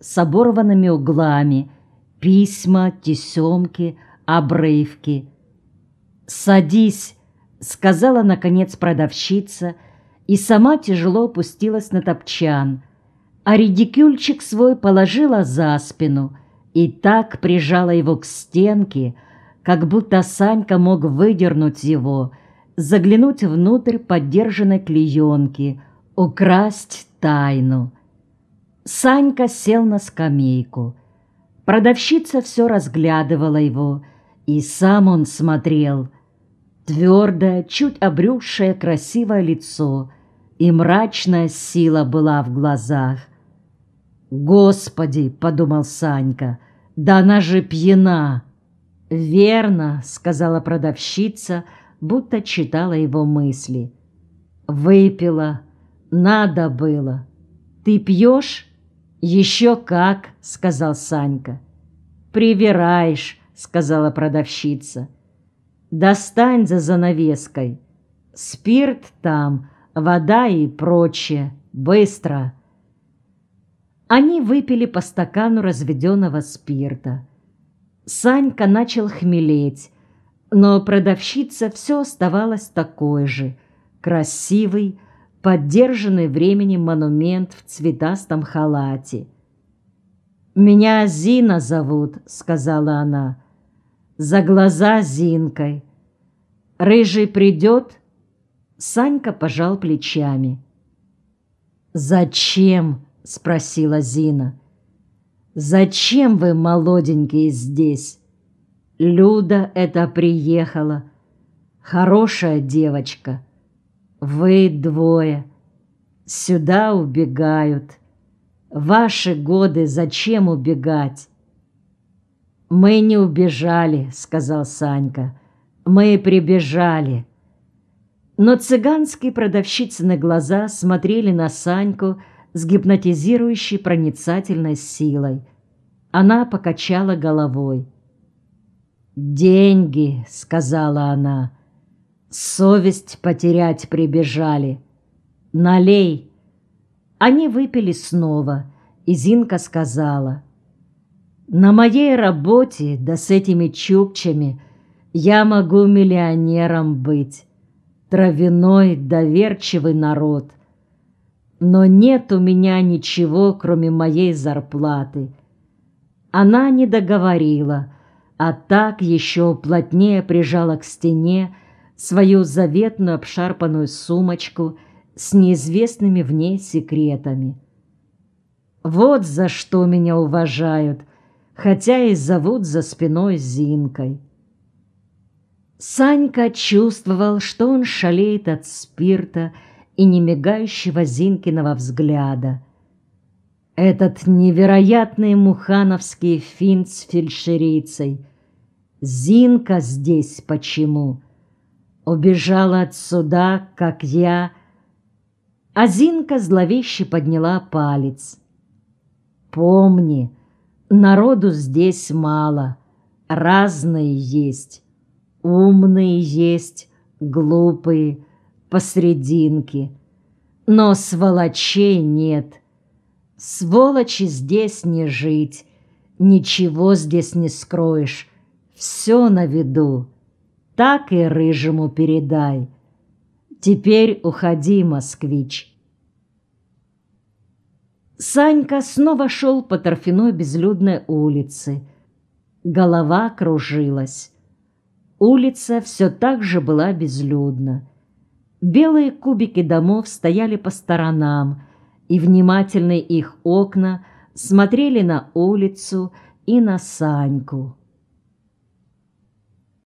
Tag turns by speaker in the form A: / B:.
A: с оборванными углами, письма, тесемки, обрывки. «Садись», — сказала, наконец, продавщица, и сама тяжело опустилась на топчан, а редикюльчик свой положила за спину и так прижала его к стенке, как будто Санька мог выдернуть его, заглянуть внутрь поддержанной клеенки, украсть тайну. Санька сел на скамейку. Продавщица все разглядывала его, и сам он смотрел. Твердое, чуть обрюзшее красивое лицо, и мрачная сила была в глазах. «Господи!» — подумал Санька, — «да она же пьяна!» «Верно!» — сказала продавщица, будто читала его мысли. «Выпила. Надо было. Ты пьешь?» «Еще как!» — сказал Санька. «Привираешь!» — сказала продавщица. «Достань за занавеской. Спирт там, вода и прочее. Быстро!» Они выпили по стакану разведенного спирта. Санька начал хмелеть, но продавщица все оставалась такой же, красивый, поддержанный временем монумент в цветастом халате. «Меня Зина зовут», — сказала она, — «за глаза Зинкой. Рыжий придет?» Санька пожал плечами. «Зачем?» — спросила Зина. «Зачем вы, молоденькие, здесь? Люда это приехала. Хорошая девочка. Вы двое. Сюда убегают. Ваши годы зачем убегать?» «Мы не убежали», — сказал Санька. «Мы прибежали». Но цыганские продавщицы на глаза смотрели на Саньку, с гипнотизирующей проницательной силой. Она покачала головой. «Деньги», — сказала она, — «совесть потерять прибежали. Налей». Они выпили снова, и Зинка сказала, «На моей работе, да с этими чукчами, я могу миллионером быть. Травяной, доверчивый народ но нет у меня ничего, кроме моей зарплаты. Она не договорила, а так еще плотнее прижала к стене свою заветную обшарпанную сумочку с неизвестными в ней секретами. Вот за что меня уважают, хотя и зовут за спиной Зинкой. Санька чувствовал, что он шалеет от спирта, и немигающего Зинкиного взгляда. Этот невероятный мухановский финт с фельдшерицей. Зинка здесь почему? Убежала отсюда, как я. А Зинка зловеще подняла палец. Помни, народу здесь мало, разные есть, умные есть, глупые, посрединке. Но сволочей нет. Сволочи здесь не жить, ничего здесь не скроешь, все на виду. Так и рыжему передай. Теперь уходи, москвич. Санька снова шел по торфяной безлюдной улице. Голова кружилась. Улица все так же была безлюдна. Белые кубики домов стояли по сторонам, и внимательные их окна смотрели на улицу и на Саньку.